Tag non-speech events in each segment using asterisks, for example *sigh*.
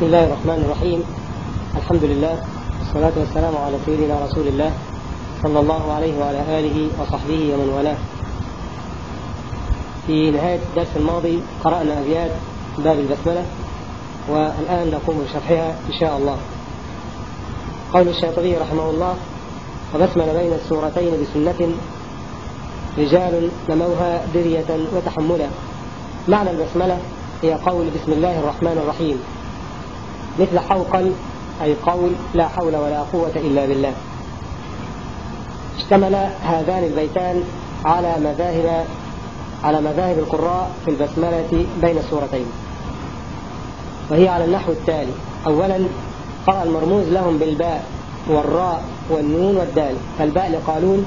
بسم الله الرحمن الرحيم. الحمد لله والصلاة والسلام على سيدنا رسول الله صلى الله عليه وعلى آله وصحبه ومن والاه. في نهاية الدرس الماضي قرأنا أبيات باب البسملة والآن نقوم بشرحها إن شاء الله. قول الشاطبي رحمه الله وبسمل بين السورتين بسنة رجال نموها درية وتحملا. معنى البسملة هي قول بسم الله الرحمن الرحيم. مثل حوقل أي قول لا حول ولا قوة إلا بالله. اشتمل هذان البيتان على مذاهب على مذاهب القراء في البسملة بين السورتين وهي على النحو التالي. أولا قرأ المرموز لهم بالباء والراء والنون والدال. فالباء لقالون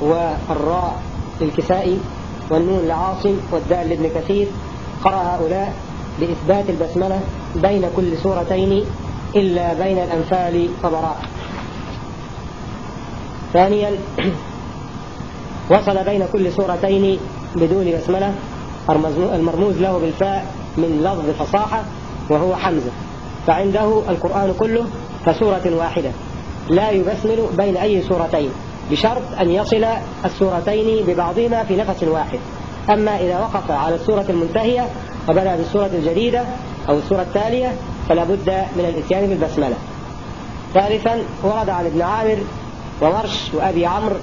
والراء للكسائي والنون لعاصم والدال لابن كثير. قرأ هؤلاء بإثبات البسملة بين كل سورتين إلا بين الأنفال وبراء ثانيا *clears throat* وصل بين كل سورتين بدون بسملة المرموز له بالفاء من لفظ فصاحة وهو حمزة. فعنده القرآن كله كسورة واحدة. لا يبسمل بين أي سورتين بشرط أن يصل السورتين ببعضهما في نفس واحد. أما إذا وقف على السورة المنتهية وبدأ بالسورة الجديدة أو السورة التالية فلا بد من الإتيان بالبسملة. ثالثا ورد عن ابن عامر وورش وأبي عمرو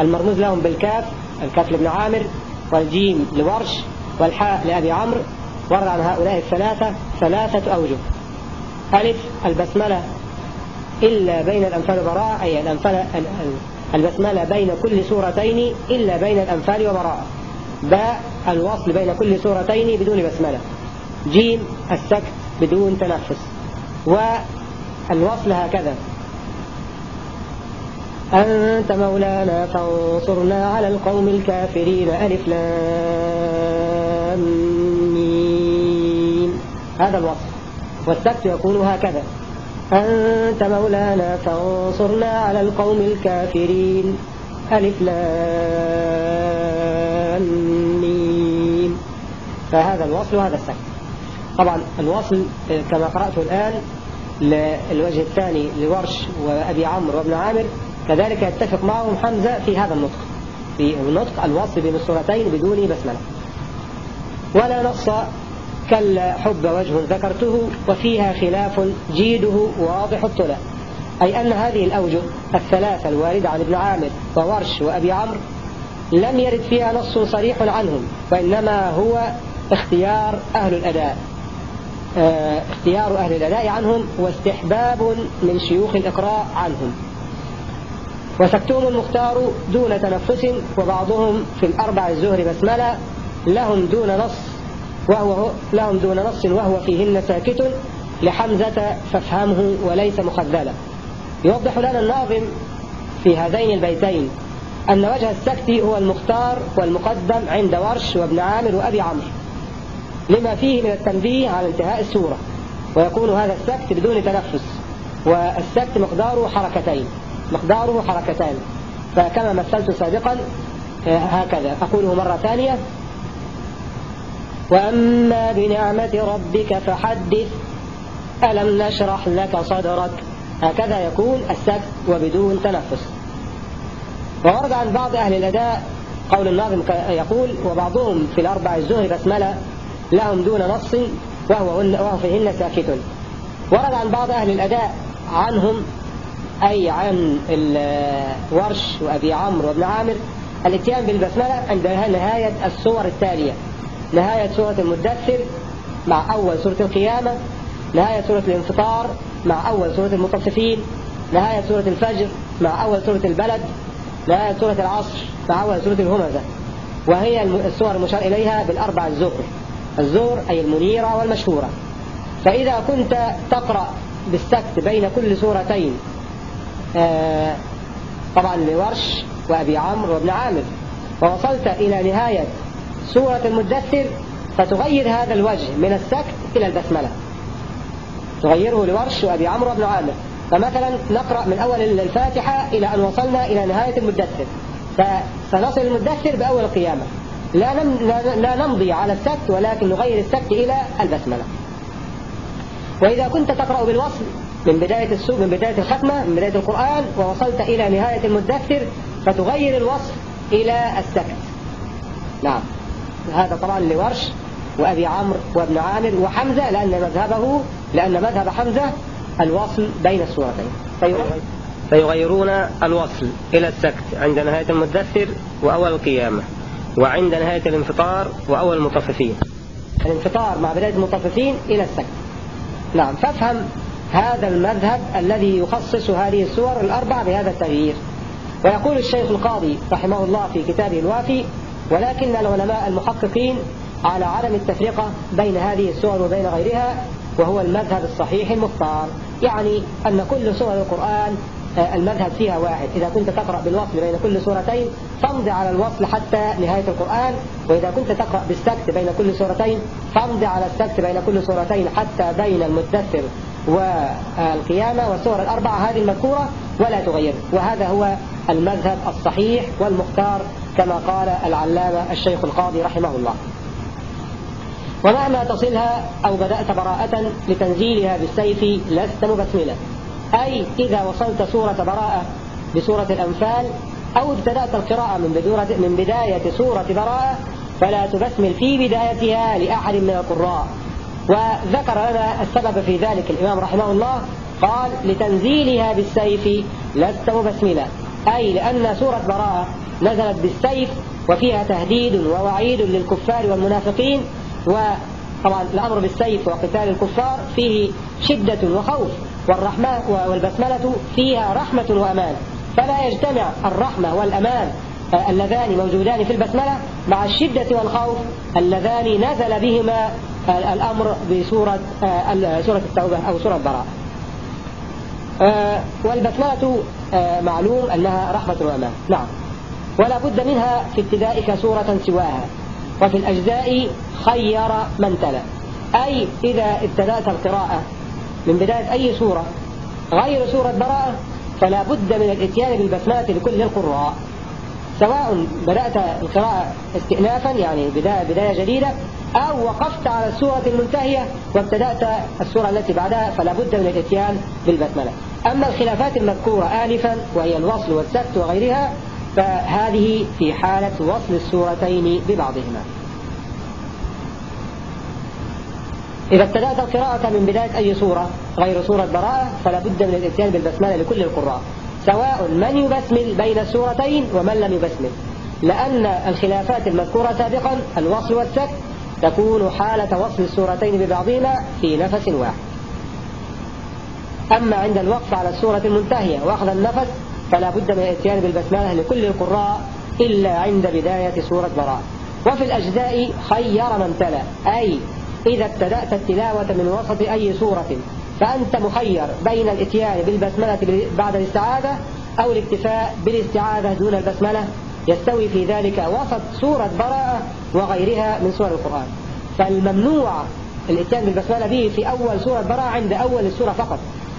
المرموز لهم بالكاف الكاف لابن عامر والجيم لورش والحاء لأبي عمرو ورد عن هؤلاء الثلاثة ثلاثة أوجه. ألف البسملة إلا بين الأنفال وبراء أي الأنفال البسملة بين كل سورتين إلا بين الأنفال وبراء باء الوصل بين كل سورتين بدون بسملة. جيم السكت بدون تنفس. والوصل هكذا. أنت مولانا فانصرنا على القوم الكافرين. ألف لام ميم. هذا الوصل. والسكت يكون هكذا. أنت مولانا فانصرنا على القوم الكافرين. ألف لام ميم فهذا الوصل وهذا السكت. طبعا الوصل كما قرأته الآن للوجه الثاني لورش وأبي عمرو وابن عامر. كذلك يتفق معهم حمزة في هذا النطق. في النطق الوصل بين السورتين بدون بسملة. ولا نص كلا حب وجه ذكرته وفيها خلاف جيده واضح الطلع أي أن هذه الأوجه الثلاثة الواردة عن ابن عامر وورش وأبي عمرو لم يرد فيها نص صريح عنهم وإنما هو اختيار أهل الأداء. آه اختيار أهل الأداء عنهم واستحباب من شيوخ الإقراء عنهم. وسكتهم المختار دون تنفس وبعضهم في الأربع الزهر بسملة لهم دون نص وهو لهم دون نص وهو فيهن ساكت لحمزة فافهمه وليس مخذلا يوضح لنا الناظم في هذين البيتين أن وجه السكت هو المختار والمقدم عند ورش وابن عامر وأبي عمرو. لما فيه من التنبيه على انتهاء السورة. ويكون هذا السكت بدون تنفس. والسكت مقداره حركتين. مقداره حركتان. فكما مثلت سابقا هكذا. أقوله مرة ثانية. وأما بنعمة ربك فحدث. ألم نشرح لك صدرك؟ هكذا يكون السكت وبدون تنفس. وورد عن بعض أهل الأداء قول الناظم يقول وبعضهم في الأربع الزهر بسملة لهم دون نص وهو, وهو فيهن ساكت. ورد عن بعض أهل الأداء عنهم أي عن الورش وأبي عمرو وابن عامر الاتيان بالبسملة عند نهاية السور التالية. نهاية سورة المدثر مع أول سورة القيامة نهاية سورة الانفطار مع أول سورة المطففين نهاية سورة الفجر مع أول سورة البلد. نهاية سورة العصر. أول سورة الهمزة. وهي السور المشار إليها بالأربع الزهر. الزهر أي المنيرة والمشهورة. فإذا كنت تقرأ بالسكت بين كل سورتين آه طبعا لورش وأبي عمرو وابن عامر ووصلت إلى نهاية سورة المدثر فتغير هذا الوجه من السكت إلى البسملة. تغيره لورش وأبي عمرو وابن عامر. فمثلا نقرأ من أول الفاتحة إلى أن وصلنا إلى نهاية المدثر. فسنصل المدثر بأول القيامة. لا, لا نمضي على السكت ولكن نغير السكت إلى البسملة. وإذا كنت تقرأ بالوصل من بداية السوق من بداية الختمة من بداية القرآن ووصلت إلى نهاية المدثر فتغير الوصف إلى السكت نعم. هذا طبعا لورش وأبي عمرو وابن عامر وحمزة لأن مذهبه لأن مذهب حمزة الوصل بين السورتين فيغيرون الوصل إلى السكت عند نهاية المدثر وأول القيامة وعند نهاية الانفطار وأول المطففين. الانفطار مع بداية المطففين إلى السكت. نعم فافهم هذا المذهب الذي يخصص هذه السور الأربع بهذا التغيير. ويقول الشيخ القاضي رحمه الله في كتابه الوافي ولكن العلماء المحققين على عدم التفرقة بين هذه السور وبين غيرها وهو المذهب الصحيح المختار. يعني أن كل سور القرآن آه، المذهب فيها واحد. إذا كنت تقرأ بالوصل بين كل سورتين فامض على الوصل حتى نهاية القرآن. وإذا كنت تقرأ بالسكت بين كل سورتين فامض على السكت بين كل سورتين حتى بين المدثر والقيامة والسور الأربعة. هذه المذكورة ولا تغير. وهذا هو المذهب الصحيح والمختار كما قال العلامة الشيخ القاضي رحمه الله. ومهما تصلها أو بدأت براءة لتنزيلها بالسيف لست مبسملا أي إذا وصلت سورة براءة بسورة الأنفال أو ابتدأت القراءة من, من بداية سورة براءة فلا تبسمل في بدايتها لأحد من القراء. وذكر لنا السبب في ذلك الإمام رحمه الله قال لتنزيلها بالسيف لست مبسملا أي لأن سورة براءة نزلت بالسيف وفيها تهديد ووعيد للكفار والمنافقين وطبعا الأمر بالسيف وقتال الكفار فيه شدة وخوف والرحمة والبسملة فيها رحمة وأمان. فلا يجتمع الرحمة والأمان آه، اللذان موجودان في البسملة مع الشدة والخوف اللذان نزل بهما آه، الأمر بسورة آه، سورة التوبة أو سورة البراءة. والبسملة معلوم أنها رحمة وأمان. نعم. ولا بد منها في ابتدائك سورة سواها. وفي الأجزاء خير من تلا. أي إذا ابتدأت القراءة من بداية أي سورة غير سورة براءة فلا بد من الإتيان بالبسملة لكل القراء. سواء بدأت القراءة استئنافا يعني بداية, بداية جديدة أو وقفت على السورة المنتهية وابتدأت السورة التي بعدها فلا بد من الإتيان بالبسملة. أما الخلافات المذكورة آنفا وهي الوصل والسكت وغيرها فهذه في حالة وصل السورتين ببعضهما. إذا ابتدأت القراءة من بداية أي سورة غير سورة براءة فلا بد من الاتيان بالبسملة لكل القراء سواء من يبسمل بين السورتين ومن لم يبسمل. لأن الخلافات المذكورة سابقا الوصل والسكت تكون حالة وصل السورتين ببعضهما في نفس واحد. أما عند الوقف على السورة المنتهية وأخذ النفس فلا بد من الاتيان بالبسملة لكل القراء إلا عند بداية سورة براءة. وفي الأجزاء خير من تلا أي إذا ابتدأت التلاوة من وسط أي سورة فأنت مخير بين الإتيان بالبسملة بعد الاستعاذة أو الاكتفاء بالاستعاذة دون البسملة يستوي في ذلك وسط سورة براءة وغيرها من سور القرآن. فالممنوع الإتيان بالبسملة به في أول سورة براءة عند أول السورة فقط.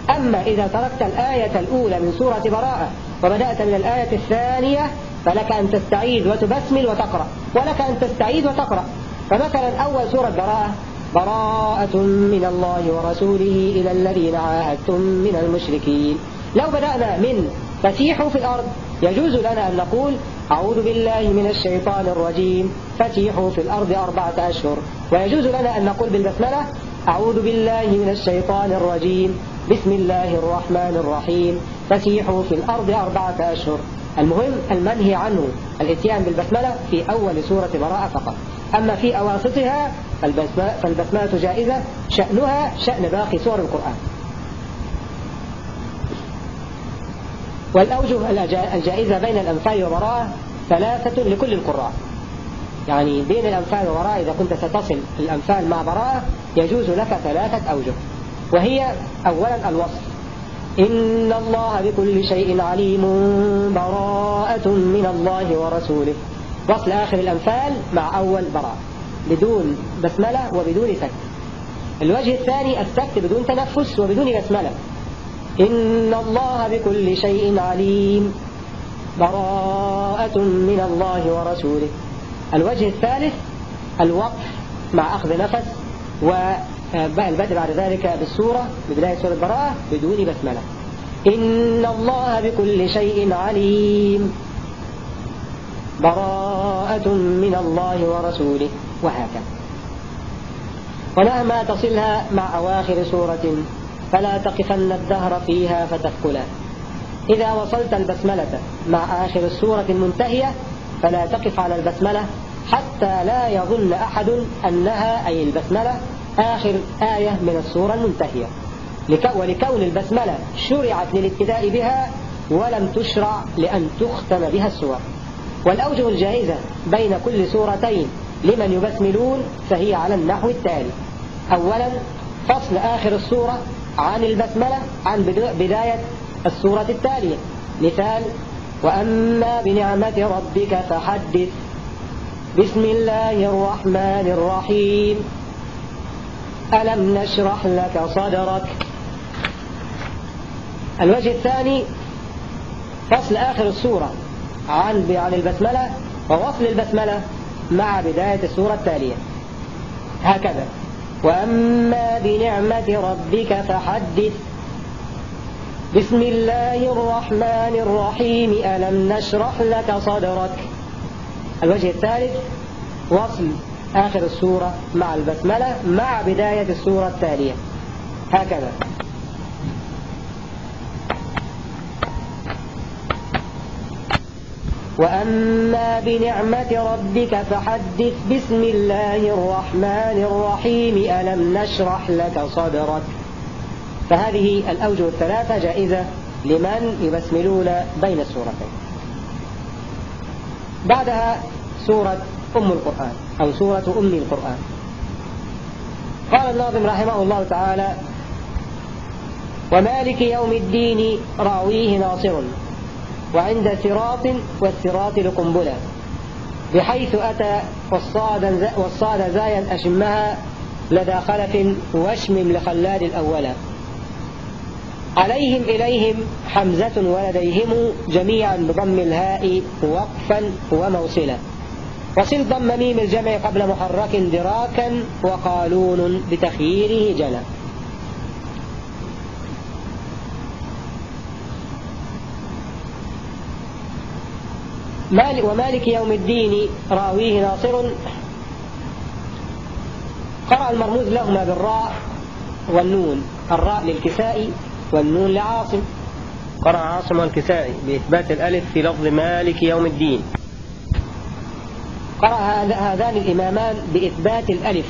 أما إذا تركت الآية الأولى من سورة براءة وبدأت من الآية الثانية فلك أن تستعيذ وتبسمل وتقرأ. ولك أن تستعيذ وتقرأ. فمثلا أول سورة براءة براءة من الله ورسوله إلى الذين عاهدتم من المشركين. لو بدأنا من فسيحوا في الأرض يجوز لنا أن نقول أعوذ بالله من الشيطان الرجيم فسيحوا في الأرض أربعة أشهر. ويجوز لنا أن نقول بالبسملة أعوذ بالله من الشيطان الرجيم بسم الله الرحمن الرحيم. فسيحوا في الأرض أربعة أشهر. المهم المنهي عنه الإتيان بالبسملة في أول سورة براءة فقط. أما في أواسطها فالبسملة جائزة شأنها شأن باقي سور القرآن. والأوجه الجائزة بين الأنفال وبراءة ثلاثة لكل القراء. يعني بين الأنفال وبراءة إذا كنت ستصل الأنفال مع براءة يجوز لك ثلاثة أوجه وهي أولا الوصف. إن الله بكل شيء عليم. براءة من الله ورسوله. وصل آخر الأنفال مع أول براءة. بدون بسملة وبدون سكت الوجه الثاني السكت بدون تنفس وبدون بسملة. إن الله بكل شيء عليم. براءة من الله ورسوله. الوجه الثالث الوقف مع أخذ نفس والبدء بعد ذلك بالسورة ببداية سورة براءة بدون بسملة. إن الله بكل شيء عليم. براءة من الله ورسوله. وهكذا. ومهما تصلها مع أواخر سورة فلا تقفن الدهر فيها فتثقلا. إذا وصلت البسملة مع آخر السورة المنتهية فلا تقف على البسملة حتى لا يظن أحد أنها أي البسملة آخر آية من السورة المنتهية. ولكون البسملة شرعت للابتداء بها ولم تشرع لأن تختم بها السور. والأوجه الجائزة بين كل سورتين لمن يبسملون فهي على النحو التالي. أولا فصل آخر السورة عن البسملة عن بداية السورة التالية. مثال وأما بنعمة ربك فحدث. بسم الله الرحمن الرحيم. ألم نشرح لك صدرك؟ الوجه الثاني فصل آخر السورة. عن عن البسملة ووصل البسملة مع بداية السورة التالية. هكذا. وأما بنعمة ربك فحدث. بسم الله الرحمن الرحيم. ألم نشرح لك صدرك؟ الوجه الثالث وصل. آخر السورة مع البسملة مع بداية السورة التالية. هكذا. وأما بنعمة ربك فحدث بسم الله الرحمن الرحيم. ألم نشرح لك صدرك؟ فهذه الأوجه الثلاثة جائزة لمن يبسملون بين السورتين. بعدها سورة أم القرآن. أو سورة أم القرآن. قال الناظم رحمه الله تعالى ومالك يوم الدين راويه ناصر وعند صراط والصراط لقنبلة بحيث أتى والصاد, والصاد زايا أشمها لدى خلف واشمم لخلاد الأولى عليهم إليهم حمزة ولديهم جميعا بضم الهاء وقفا وموصلا. وصل ضم ميم الجمع قبل محرك دراكا وقالون بتخييره جلا. مالك ومالك يوم الدين راويه ناصر. قرأ المرموز لهما بالراء والنون الراء للكساء والنون لعاصم. قرأ عاصم والكسائي بإثبات الألف في لفظ مالك يوم الدين. قرأ هذان الإمامان بإثبات الألف.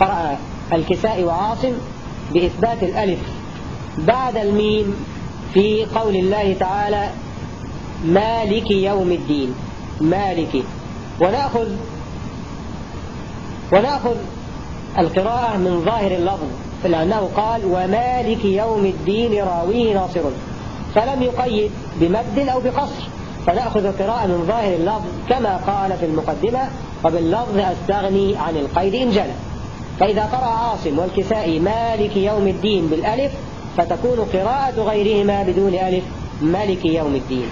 قرأ الكسائي وعاصم بإثبات الألف. بعد الميم في قول الله تعالى مالك يوم الدين. مالك. ونأخذ ونأخذ القراءة من ظاهر اللفظ لأنه قال ومالك يوم الدين راويه ناصر. فلم يقيد بمد أو بقصر. فنأخذ القراءة من ظاهر اللفظ كما قال في المقدمة وباللفظ أستغني عن القيد إن جل فإذا قرأ عاصم والكسائي مالك يوم الدين بالألف فتكون قراءة غيرهما بدون ألف مالك يوم الدين.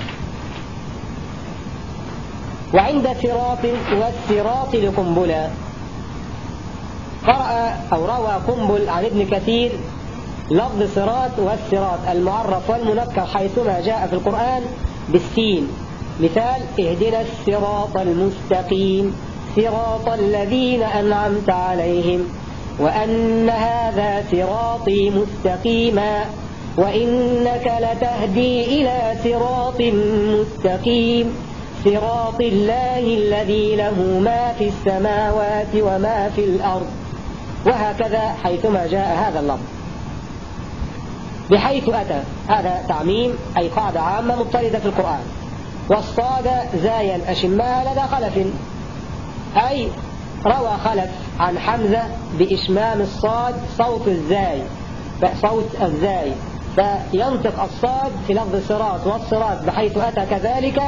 وعند صراط والصراط لقنبلا قرأ أو روى قنبل عن ابن كثير لفظ صراط والصراط المعرف والمنكر حيثما جاء في القرآن بالسين. مثال اهدنا الصراط المستقيم صراط الذين أنعمت عليهم وأن هذا صراطي مستقيما وإنك لتهدي إلى صراط مستقيم. صراط الله الذي له ما في السماوات وما في الأرض. وهكذا حيثما جاء هذا اللفظ. بحيث أتى هذا تعميم أي قاعدة عامة مضطردة في القرآن. والصاد زايا أشماء لدى خلف. أي روى خلف عن حمزة بإشمام الصاد صوت الزاي. صوت الزاي. فينطق الصاد في لفظ الصراط والصراط بحيث أتى كذلك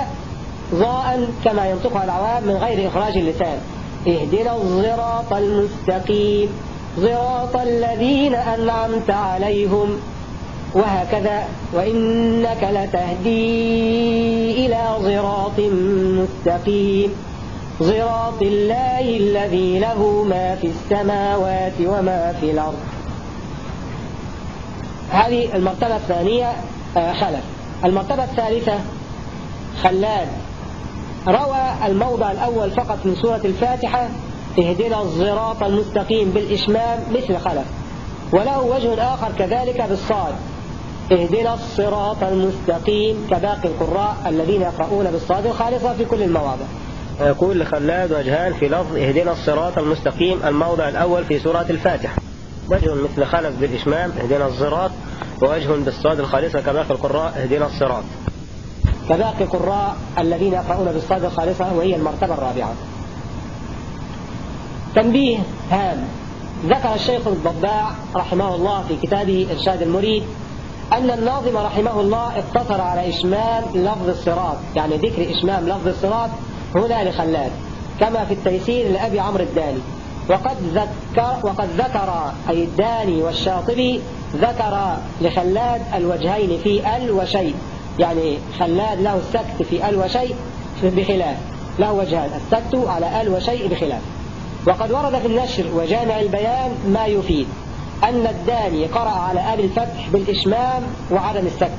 ظاء كما ينطقها العوام من غير إخراج اللسان. اهدنا الصراط المستقيم. صراط الذين أنعمت عليهم. وهكذا. وإنك لتهدي إلى صراط مستقيم. صراط الله الذي له ما في السماوات وما في الأرض. هذه المرتبة الثانية آه، خلف. المرتبة الثالثة خلاد. روى الموضع الأول فقط من سورة الفاتحة اهدنا الصراط المستقيم بالإشمام مثل خلف. وله وجه آخر كذلك بالصاد. اهدنا الصراط المستقيم كباقي القراء الذين يقرؤون بالصاد الخالصة في كل المواضع. يقول لخلاد وجهان في لفظ اهدنا الصراط المستقيم الموضع الأول في سورة الفاتحة. وجه مثل خلف بالإشمام اهدنا الصراط ووجه بالصاد الخالصة كباقي القراء اهدنا الصراط. كباقي القراء الذين يقرؤون بالصاد الخالصة وهي المرتبة الرابعة. تنبيه هام. ذكر الشيخ الضباع رحمه الله في كتابه إرشاد المريد أن الناظم رحمه الله اقتصر على إشمام لفظ الصراط. يعني ذكر إشمام لفظ الصراط هنا لخلاد. كما في التيسير لأبي عمرو الداني. وقد ذكر, وقد ذكر أي الداني والشاطبي ذكر لخلاد الوجهين في ال وشيء يعني خلاد له السكت في ال وشيء بخلاف. له وجهان. السكت على ال وشيء بخلاف. وقد ورد في النشر وجامع البيان ما يفيد. أن الداني قرأ على أبي الفتح بالإشمام وعدم السكت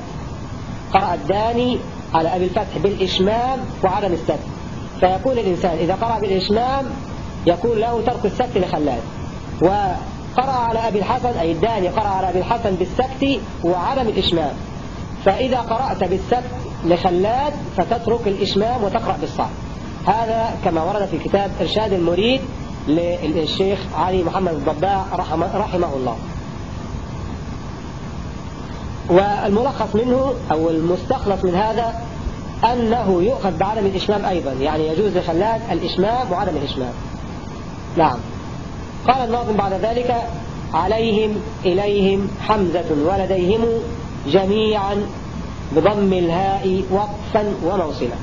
قرأ الداني على أبي الفتح بالإشمام وعدم السكت فيكون الإنسان إذا قرأ بالإشمام يكون له ترك السكت لخلاد. وقرأ على أبي الحسن أي الداني قرأ على أبي الحسن بالسكت وعدم الإشمام. فإذا قرأت بالسكت لخلاد فتترك الإشمام وتقرأ بالصعب هذا كما ورد في كتاب إرشاد المريد للشيخ علي محمد الضباع رحمه, الله والملخص منه أو المستخلص من هذا أنه يؤخذ بعدم الإشمام أيضا يعني يجوز لخلاد الإشمام وعدم الإشمام. نعم. قال الناظم بعد ذلك عليهم إليهم حمزة ولديهم جميعا بضم الهاء وقفا وموصلا.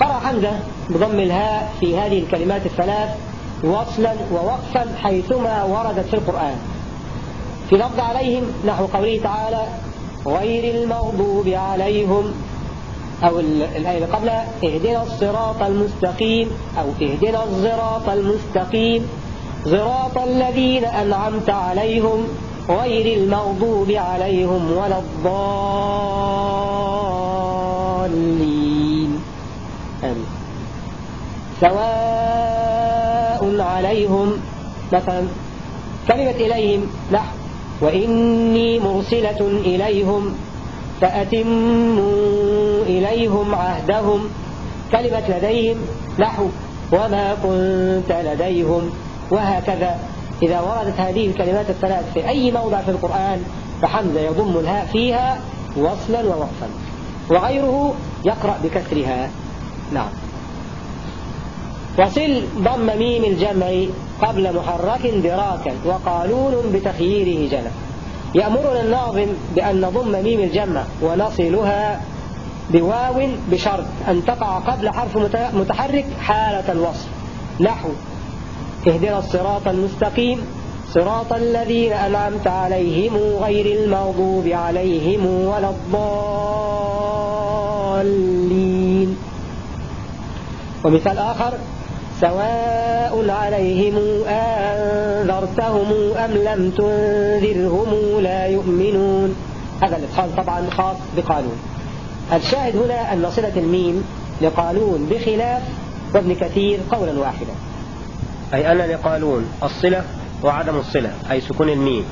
قرأ حمزة بضم الهاء في هذه الكلمات الثلاث وصلا ووقفا حيثما وردت في القرآن. في لفظ عليهم نحو قوله تعالى غير المغضوب عليهم. أو الآية اللي قبلها اهدنا الصراط المستقيم. أو اهدنا الصراط المستقيم. صراط الذين أنعمت عليهم غير المغضوب عليهم ولا الضالين. سواء مثلا كلمة إليهم نحو وإني مرسلة إليهم فأتموا إليهم عهدهم. كلمة لديهم نحو وما كنت لديهم وهكذا. إذا وردت هذه الكلمات الثلاث في أي موضع في القرآن فحمزة يضم الهاء فيها وصلا ووقفا. وغيره يقرأ بكسرها. نعم. وصل ضم ميم الجمع قبل محرك دراكا وقالون بتخييره جنى. يأمرنا الناظم بأن نضم ميم الجمع ونصلها بواو بشرط أن تقع قبل حرف متحرك حالة الوصف. نحو اهدنا الصراط المستقيم صراط الذين أنعمت عليهم غير المغضوب عليهم ولا الضالين. ومثال آخر سواء عليهم أنذرتهم أم لم تنذرهم لا يؤمنون. هذا الإدخال طبعا خاص بقانون الشاهد هنا أن صلة الميم لقانون بخلاف وابن كثير قولا واحدا. أي أن لقالون الصلة وعدم الصلة أي سكون الميم.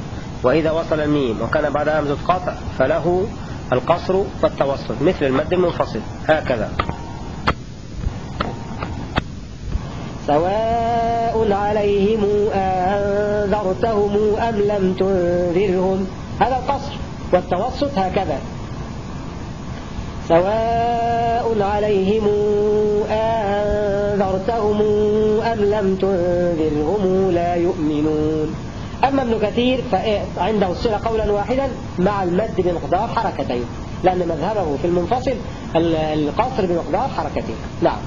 وإذا وصل الميم وكان بعد همزة قطع فله القصر والتوسط مثل المد المنفصل هكذا. سواء عليهم أنذرتهم أم لم تنذرهم. هذا القصر والتوسط هكذا. سواء عليهم أنذرتهم أم لم تنذرهم لا يؤمنون. أما ابن كثير فعنده الصلة قولا واحدا مع المد بمقدار حركتين لأن مذهبه في المنفصل القصر بمقدار حركتين. نعم.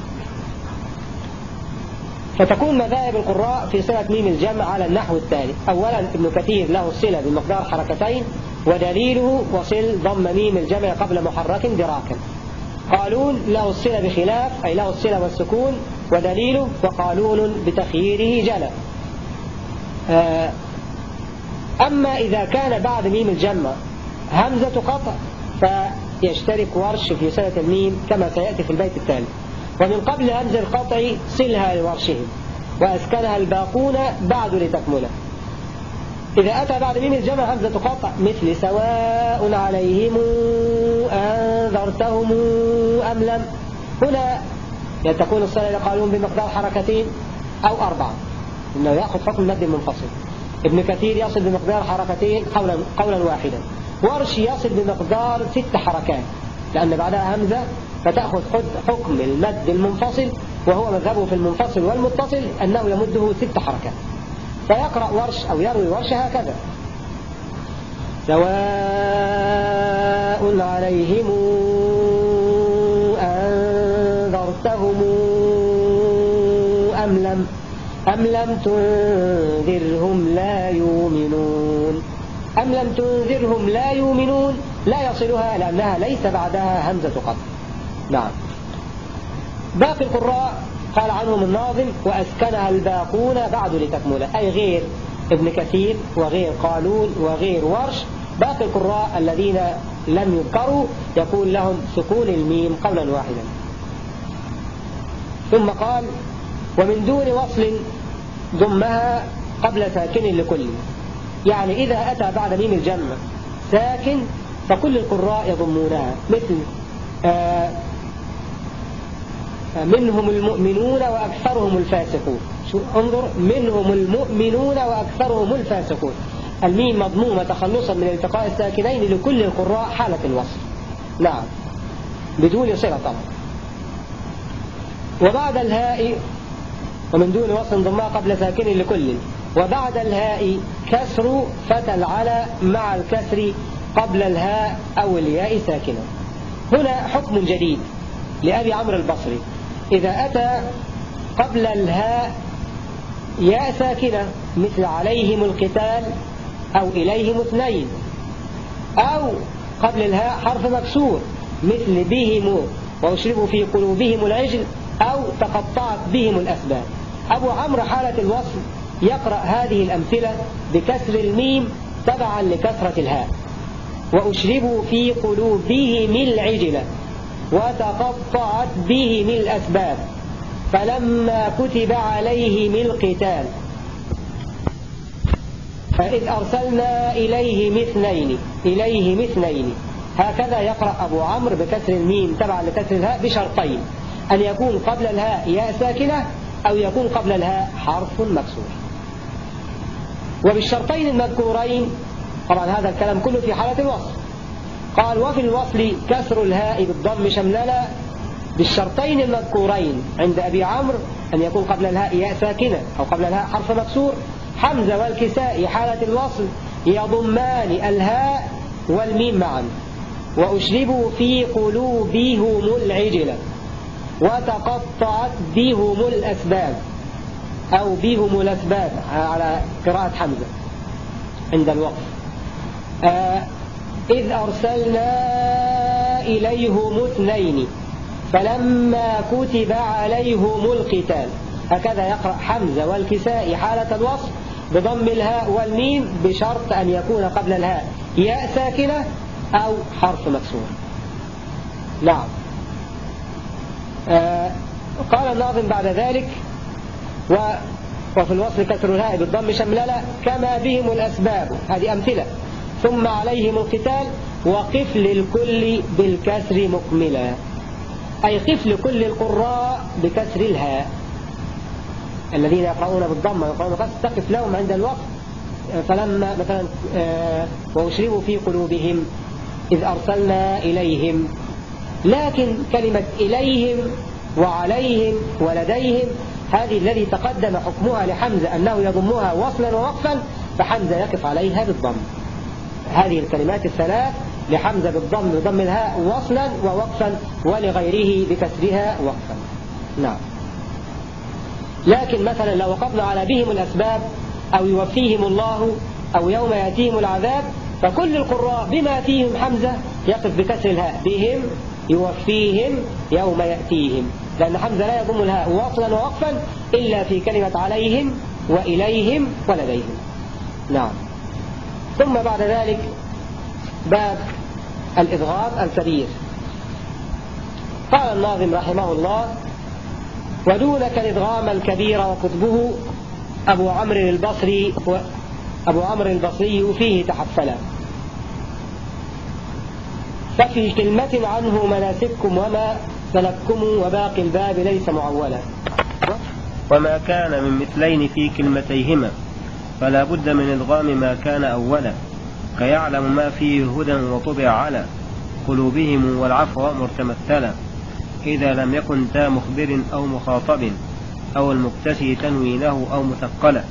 فتكون مذاهب القراء في صلة ميم الجمع على النحو التالي أولا ابن كثير له الصلة بمقدار حركتين ودليله وصل ضم ميم الجمع قبل محرك دراكا. قالون له الصلة بخلاف أي له الصلة والسكون ودليله وقالون بتخييره جلى. آه، أما إذا كان بعد ميم الجمع همزة قطع فيشترك ورش في صلة الميم كما سيأتي في البيت التالي. ومن قبل همزة القطع صلها لورشهم وأسكنها الباقون بعد لتكمله. إذا أتى بعد ميم الجمع همزة قطع مثل سواء عليهم أنذرتهم أم لم. هنا تكون الصلاة قالون بمقدار حركتين أو أربعة إنه يأخذ حكم المد المنفصل ابن كثير يصل بمقدار حركتين قولا, قولا واحدا. ورش يصل بمقدار ست حركات لأن بعدها همزة فتأخذ حكم المد المنفصل وهو مذهبه في المنفصل والمتصل أنه يمده ست حركات. فيقرأ ورش أو يروي ورش هكذا. سواء عليهم أنذرتهم أم لم أم لم تنذرهم لا يؤمنون. أم لم تنذرهم لا يؤمنون لا يصلها لأنها ليس بعدها همزة قطع. نعم. باقي القراء قال عنهم الناظم وأسكنها الباقون بعد لتكمل أي غير ابن كثير وغير قالون وغير ورش. باقي القراء الذين لم يذكروا يكون لهم سكون الميم قولا واحدا. ثم قال ومن دون وصل ضمها قبل ساكن لكل. يعني إذا أتى بعد ميم الجمع ساكن فكل القراء يضمونها مثل آه منهم المؤمنون وأكثرهم الفاسقون. شو انظر منهم المؤمنون وأكثرهم الفاسقون. الميم مضمومة تخلصا من التقاء الساكنين لكل القراء حالة الوصف. نعم. بدون صلة طبعا. وبعد الهاء ومن دون وصل ضماء قبل ساكن لكل. وبعد الهاء كسر فتى العلى مع الكسر قبل الهاء أو الياء ساكنة هنا حكم جديد لأبي عمرو البصري. إذا أتى قبل الهاء ياء ساكنة مثل عليهم القتال أو إليهم اثنين. أو قبل الهاء حرف مكسور مثل بهم وأشربوا في قلوبهم العجل أو تقطعت بهم الأسباب. أبو عمرو حالة الوصل يقرأ هذه الأمثلة بكسر الميم تبعا لكسرة الهاء. وأشربوا في قلوبهم العجلة وتقطعت بهم الأسباب فلما كتب عليهم القتال. فإذ أرسلنا إليهم اثنين إليهم اثنين هكذا يقرأ أبو عمرو بكسر الميم تبعا لكسر الهاء بشرطين. أن يكون قبل الهاء ياء ساكنة أو يكون قبل الهاء حرف مكسور. وبالشرطين المذكورين طبعا هذا الكلام كله في حالة الوصف. قال وفي الوصل كسر الهاء بالضم شمللا بالشرطين المذكورين عند أبي عمرو أن يكون قبل الهاء ياء ساكنة أو قبل الهاء حرف مكسور. حمزة والكساء حالة الوصل يضمان الهاء والميم معا. وأشربوا في قلوبهم العجلة وتقطعت بهم الأسباب أو بهم الأسباب على قراءة حمزة عند الوقف. آه إذ أرسلنا إليهم اثنين فلما كتب عليهم القتال هكذا يقرأ حمزة والكساء حالة الوصف بضم الهاء والميم بشرط أن يكون قبل الهاء ياء ساكنة أو حرف مكسور. نعم. آه قال الناظم بعد ذلك و وفي الوصل كسر الهاء بالضم شمللة كما بهم الأسباب. هذه أمثلة. ثم عليهم القتال وقف للكل بالكسر مكملا. أي قف لكل القراء بكسر الهاء. الذين يقرؤون بالضم ويقرؤون بالقصر تقف لهم عند الوقت فلما مثلا آه، وأشربوا في قلوبهم إذ أرسلنا إليهم. لكن كلمة إليهم وعليهم ولديهم هذه الذي تقدم حكمها لحمزة أنه يضمها وصلا ووقفا فحمزة يقف عليها بالضم. هذه الكلمات الثلاث لحمزة بالضم بضم الهاء وصلا ووقفا ولغيره بكسرها وقفا. نعم. لكن مثلا لو وقفنا على بهم الأسباب أو يوفيهم الله أو يوم يأتيهم العذاب فكل القراء بما فيهم حمزة يقف بكسر الهاء. بهم يوفيهم يوم يأتيهم. لأن حمزة لا يضم الهاء وصلا ووقفا إلا في كلمة عليهم وإليهم ولديهم. نعم. ثم بعد ذلك باب الإضغام الكبير. قال الناظم رحمه الله ودونك الإضغام الكبير وكتبه أبو عمرو البصري أبو عمرو البصري فيه تحفلا. ففي كلمة عنه مناسككم وما سلككم وباقي الباب ليس معولا. وما كان من مثلين في كلمتيهما. فلا بد من إدغام ما كان أولا كيعلم ما فيه هدى وطبع على قلوبهم والعفو مرتمثلا. إذا لم يكن تا مخبر أو مخاطب أو المكتسي تنوينه أو مثقلا.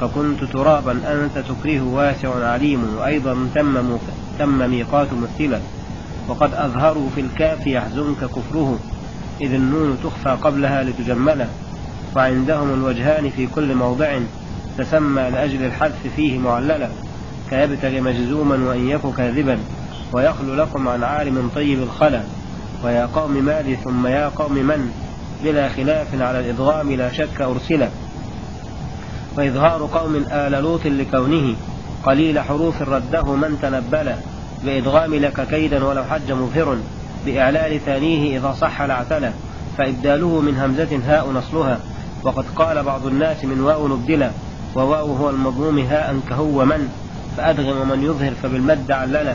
ككنت ترابا أنت تكره واسع عليم وأيضا تم تم ميقات مثلا وقد أظهروا في الكاف يحزنك كفره إذ النون تخفى قبلها لتجملا وعندهم الوجهان في كل موضع تسمى لأجل الحذف فيه معللا كيبتغي مجزوما وإن يك كاذبا ويخلو لكم عن عالم طيب الخلا ويا قوم مالي ثم يا قوم من؟ بلا خلاف على الإضغام لا شك أرسلا. وإظهار قوم آل لوط لكونه قليل حروف رده من تنبلا بإدغام لك كيدا ولو حج مظهر بإعلال ثانية إذا صح الاعتلى فإبداله من همزة هاء نصلها وقد قال بعض الناس من واو نبدلا. وواو هو المضموم هاء كهو من فأدغم من يظهر فبالمد عللا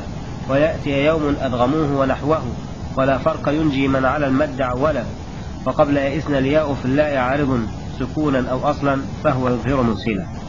ويأتي يوم أدغموه ونحوه ولا فرق ينجي من على المد عولا. وقبل يئسن الياء في اللاء عارض سكونا أو أصلا فهو يظهر منسلا.